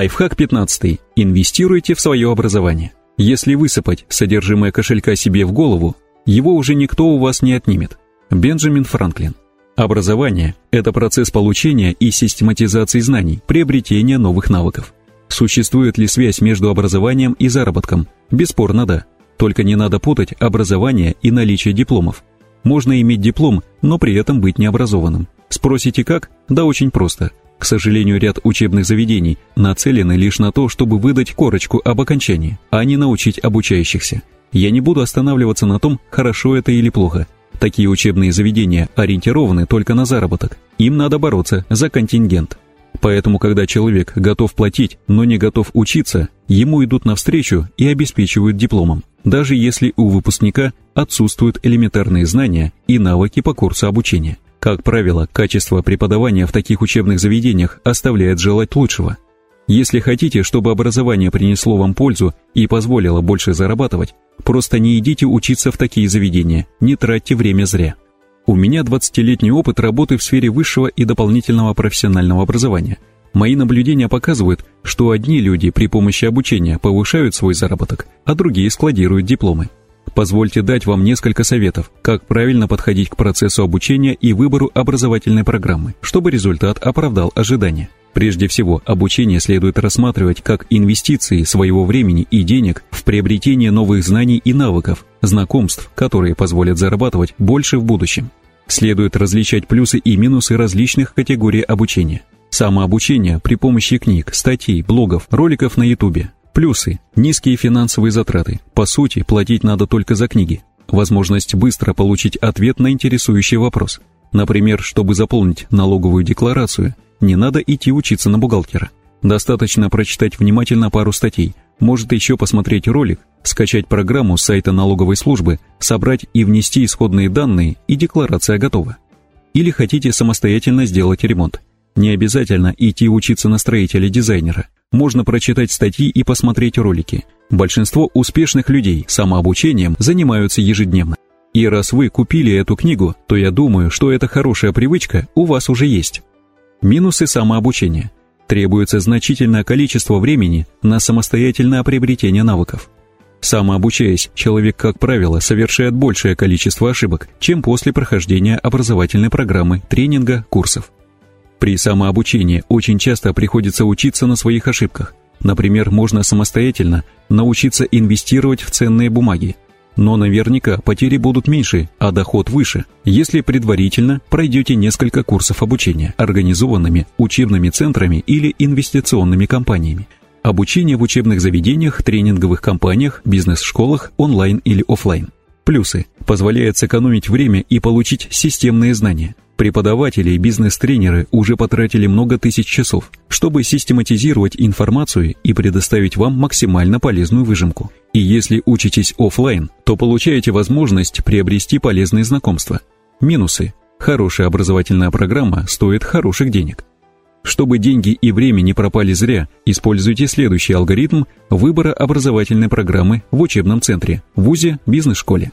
Лайфхак 15. Инвестируйте в свое образование. Если высыпать содержимое кошелька себе в голову, его уже никто у вас не отнимет. Бенджамин Франклин. Образование – это процесс получения и систематизации знаний, приобретения новых навыков. Существует ли связь между образованием и заработком? Бесспорно да. Только не надо путать образование и наличие дипломов. Можно иметь диплом, но при этом быть необразованным. Спросите как? Да очень просто. К сожалению, ряд учебных заведений нацелены лишь на то, чтобы выдать корочку об окончании, а не научить обучающихся. Я не буду останавливаться на том, хорошо это или плохо. Такие учебные заведения ориентированы только на заработок. Им надо бороться за контингент. Поэтому, когда человек готов платить, но не готов учиться, ему идут навстречу и обеспечивают дипломом, даже если у выпускника отсутствуют элементарные знания и навыки по курсу обучения. Как правило, качество преподавания в таких учебных заведениях оставляет желать лучшего. Если хотите, чтобы образование принесло вам пользу и позволило больше зарабатывать, просто не идите учиться в такие заведения, не тратьте время зря. У меня 20-летний опыт работы в сфере высшего и дополнительного профессионального образования. Мои наблюдения показывают, что одни люди при помощи обучения повышают свой заработок, а другие складируют дипломы. Позвольте дать вам несколько советов, как правильно подходить к процессу обучения и выбору образовательной программы, чтобы результат оправдал ожидания. Прежде всего, обучение следует рассматривать как инвестиции своего времени и денег в приобретение новых знаний и навыков, знакомств, которые позволят зарабатывать больше в будущем. Следует различать плюсы и минусы различных категорий обучения. Самообучение при помощи книг, статей, блогов, роликов на ютубе. Плюсы – низкие финансовые затраты. По сути, платить надо только за книги. Возможность быстро получить ответ на интересующий вопрос. Например, чтобы заполнить налоговую декларацию – не надо идти учиться на бухгалтера. Достаточно прочитать внимательно пару статей, может еще посмотреть ролик, скачать программу с сайта налоговой службы, собрать и внести исходные данные, и декларация готова. Или хотите самостоятельно сделать ремонт. Не обязательно идти учиться на строителя-дизайнера. Можно прочитать статьи и посмотреть ролики. Большинство успешных людей самообучением занимаются ежедневно. И раз вы купили эту книгу, то я думаю, что эта хорошая привычка у вас уже есть. Минусы самообучения. Требуется значительное количество времени на самостоятельное приобретение навыков. Самообучаясь, человек, как правило, совершает большее количество ошибок, чем после прохождения образовательной программы, тренинга, курсов. При самообучении очень часто приходится учиться на своих ошибках. Например, можно самостоятельно научиться инвестировать в ценные бумаги, но наверняка потери будут меньше, а доход выше, если предварительно пройдете несколько курсов обучения, организованными учебными центрами или инвестиционными компаниями. Обучение в учебных заведениях, тренинговых компаниях, бизнес-школах, онлайн или офлайн. Плюсы. Позволяет сэкономить время и получить системные знания. Преподаватели и бизнес-тренеры уже потратили много тысяч часов, чтобы систематизировать информацию и предоставить вам максимально полезную выжимку. И если учитесь офлайн, то получаете возможность приобрести полезные знакомства. Минусы. Хорошая образовательная программа стоит хороших денег. Чтобы деньги и время не пропали зря, используйте следующий алгоритм выбора образовательной программы в учебном центре, вузе, бизнес-школе.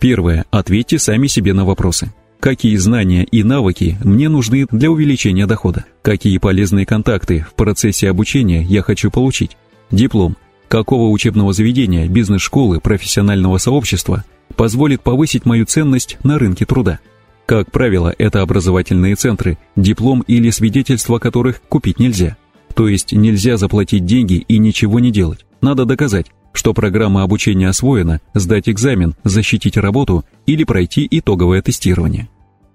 Первое. Ответьте сами себе на вопросы. Какие знания и навыки мне нужны для увеличения дохода? Какие полезные контакты в процессе обучения я хочу получить? Диплом. Какого учебного заведения, бизнес-школы, профессионального сообщества позволит повысить мою ценность на рынке труда? Как правило, это образовательные центры, диплом или свидетельство которых купить нельзя. То есть нельзя заплатить деньги и ничего не делать. Надо доказать, что программа обучения освоена, сдать экзамен, защитить работу или пройти итоговое тестирование.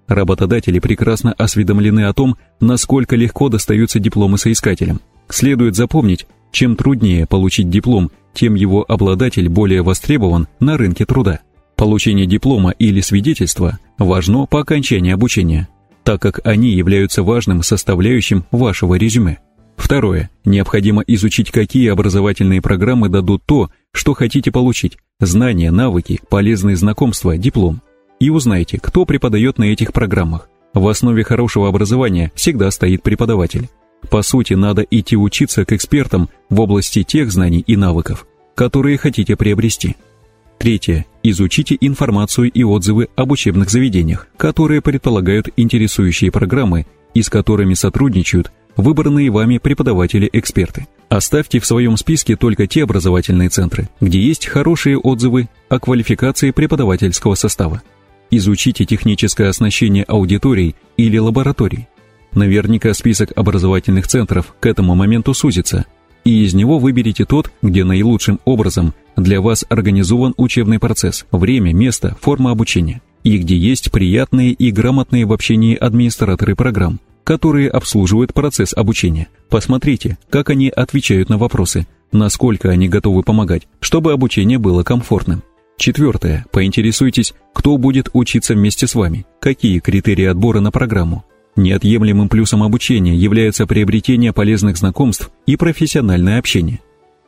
Работодатели прекрасно осведомлены о том, насколько легко достаются дипломы соискателям. Следует запомнить, чем труднее получить диплом, тем его обладатель более востребован на рынке труда. Получение диплома или свидетельства важно по окончании обучения, так как они являются важным составляющим вашего резюме. Второе. Необходимо изучить, какие образовательные программы дадут то, что хотите получить – знания, навыки, полезные знакомства, диплом. И узнайте, кто преподает на этих программах. В основе хорошего образования всегда стоит преподаватель. По сути, надо идти учиться к экспертам в области тех знаний и навыков, которые хотите приобрести. Третье. Изучите информацию и отзывы об учебных заведениях, которые предполагают интересующие программы и с которыми сотрудничают выбранные вами преподаватели-эксперты. Оставьте в своем списке только те образовательные центры, где есть хорошие отзывы о квалификации преподавательского состава. Изучите техническое оснащение аудиторий или лабораторий. Наверняка список образовательных центров к этому моменту сузится, и из него выберите тот, где наилучшим образом для вас организован учебный процесс, время, место, форма обучения, и где есть приятные и грамотные в общении администраторы программ, которые обслуживают процесс обучения. Посмотрите, как они отвечают на вопросы, насколько они готовы помогать, чтобы обучение было комфортным. Четвертое. Поинтересуйтесь, кто будет учиться вместе с вами, какие критерии отбора на программу. Неотъемлемым плюсом обучения является приобретение полезных знакомств и профессиональное общение.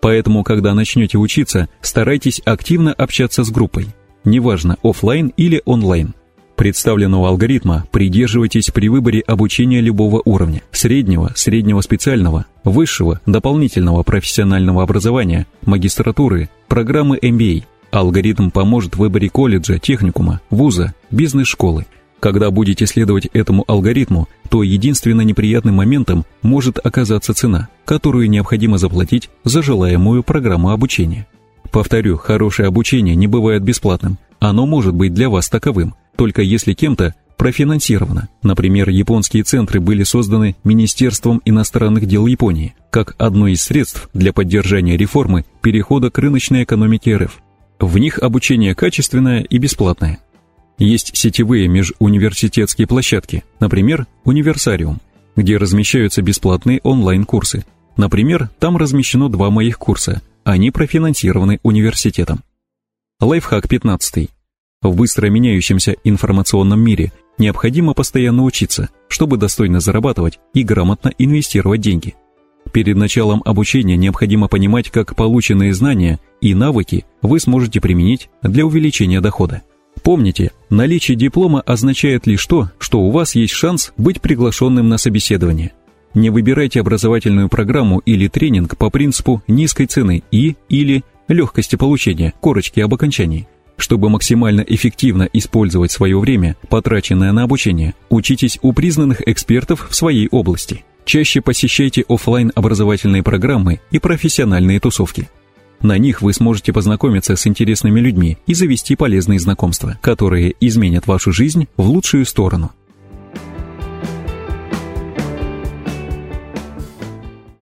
Поэтому, когда начнете учиться, старайтесь активно общаться с группой. Неважно, офлайн или онлайн. Представленного алгоритма придерживайтесь при выборе обучения любого уровня – среднего, среднего специального, высшего, дополнительного профессионального образования, магистратуры, программы MBA – Алгоритм поможет в выборе колледжа, техникума, вуза, бизнес-школы. Когда будете следовать этому алгоритму, то единственно неприятным моментом может оказаться цена, которую необходимо заплатить за желаемую программу обучения. Повторю, хорошее обучение не бывает бесплатным. Оно может быть для вас таковым, только если кем-то профинансировано. Например, японские центры были созданы Министерством иностранных дел Японии как одно из средств для поддержания реформы перехода к рыночной экономике РФ. В них обучение качественное и бесплатное. Есть сетевые межуниверситетские площадки, например, Универсариум, где размещаются бесплатные онлайн-курсы. Например, там размещено два моих курса, они профинансированы университетом. Лайфхак 15. В быстро меняющемся информационном мире необходимо постоянно учиться, чтобы достойно зарабатывать и грамотно инвестировать деньги – Перед началом обучения необходимо понимать, как полученные знания и навыки вы сможете применить для увеличения дохода. Помните, наличие диплома означает лишь то, что у вас есть шанс быть приглашенным на собеседование. Не выбирайте образовательную программу или тренинг по принципу низкой цены и или легкости получения, корочки об окончании. Чтобы максимально эффективно использовать свое время, потраченное на обучение, учитесь у признанных экспертов в своей области. Чаще посещайте офлайн образовательные программы и профессиональные тусовки. На них вы сможете познакомиться с интересными людьми и завести полезные знакомства, которые изменят вашу жизнь в лучшую сторону.